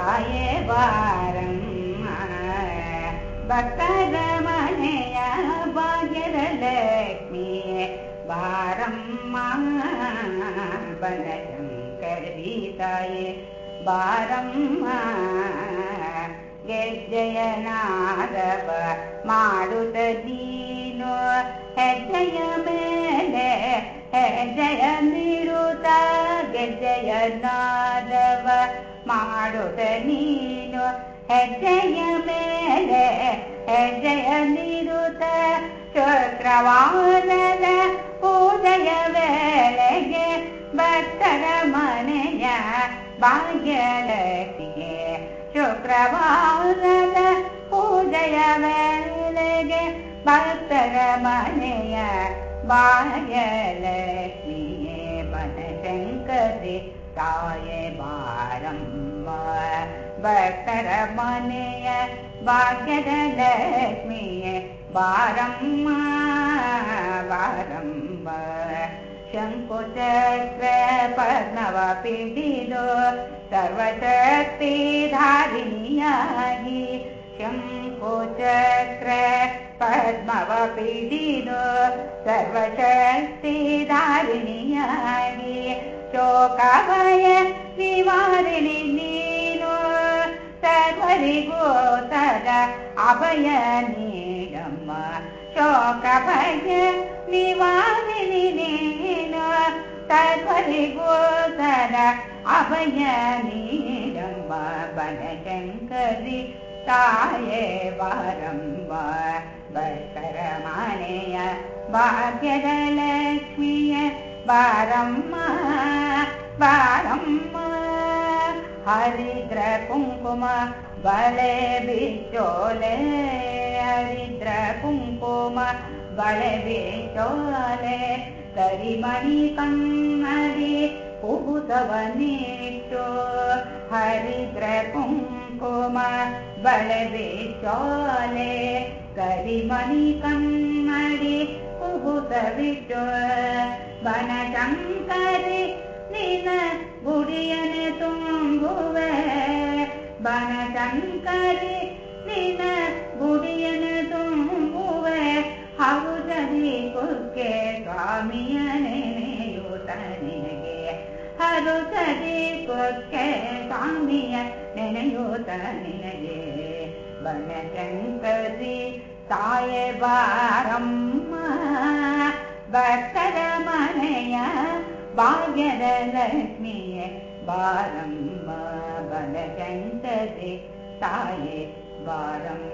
ತಾಯೇ ಬಾರಮ್ಮ ಭಕ್ತರ ಮನೆಯ ಭಾಗ್ಯದ ಲಕ್ಷ್ಮಿಯೇ ಬಾರಮ್ಮ ಬನಶಂಕರಿ ತಾಯೇ ಬಾರಮ್ಮ ಗೆಜ್ಜೆಯ ನಾದವ ಮಾಡುತ್ತ ನೀನು ಹೆಜ್ಜೆಯ ಮೇಲೆ ಹೆಜ್ಜೆಯ ನೀಡುತ್ತ ಗೆಜ್ಜೆಯ ನಾದವ ಮಾಡುತ್ತ ನೀನು ಹೆಜ್ಜೆಯ ಮೇಲೆ ಹೆಜ್ಜೆಯ ನೀಡುತ್ತ ಶುಕ್ರವಾರದ ಪೂಜೆಯ ವೇಳೆಗೆ ಭಕ್ತರ ಮನೆಯ ಭಾಗ್ಯಲಕ್ಷ್ಮಿಗೆ ಶುಕ್ರವಾರದ ಪೂಜೆಯ ವೇಳೆಗೆ ಭಕ್ತರ ಮನೆಯ ಭಾಗ್ಯಲಕ್ಷ್ಮಿಯೇ ಬನಶಂಕರಿ ತಾಯೇ ಬಾರಮ್ಮ ಭಕ್ತರ ಮನೆಯ ಭಾಗ್ಯದ ಲಕ್ಷ್ಮಿಯೇ ಬಾರಮ್ಮ ಬಾರಮ್ಮ ಶಂಕುಚಕ್ರ ಪದ್ಮವ ಪಿಡಿದು ಸರ್ವಶಕ್ತಿ ಧಾರಿಣಿಯಾಗಿ ಶಂಕುಚಕ್ರ ಪದ್ಮವ ಪಿಡಿದು ಸರ್ವಶಕ್ತಿ ಧಾರಿಣಿಯಾಗಿ ಶೋಕಭಯ ನಿವಾರಿಣಿ ನೀನು ಸರ್ವರಿಗೂ ಸದ ಅಭಯ ನೀಡಮ್ಮ ಶೋಕ ಭಯ ನಿವಾರಿಣಿ ನೀನು ಸರ್ವರಿಗೂ ಸದ ಅಭಯ ನೀಡಮ್ಮ ಬನಶಂಕರಿ ತಾಯೇ ಬಾರಮ್ಮ ಭಕ್ತರ ಮನೆಯ ಭಾಗ್ಯದ ಲಕ್ಷ್ಮಿಯ ಬಾರಮ್ಮ हरिद्र पुम्मा बलेटोले हरिद्र पुम्कोमा बलेचोले करिमणि कम् उहुत वनेटो हरिद्र कुङ्कोमा बल विचोले करिमणं मरे कुत विचो बनशम्परि ಕನ್ನಡಿ ಕುಬುತವಿಟ್ಟು ಬನಶಂಕರಿ ನಿನ್ನ ಗುಡಿಯನೆ ತುಂಬುವೆ ಬನಶಂಕರಿ ನಿನ್ನ ಗುಡಿಯನೆ ತುಂಬುವೆ ಹರುಷದಿ ಕುಕ್ಕೆ ಸ್ವಾಮಿಯ ನೆನೆಯೂತ ನಿನಗೆ ಹರುಷದಿ ಕುಕ್ಕೆ ಸ್ವಾಮಿಯ ನೆನೆಯೂತ ನಿನಗೆ ಬನಶಂಕರಿ ತಾಯೇ ಬಾರಮ್ಮ गल्य वारं वलजन्त ताये वारम्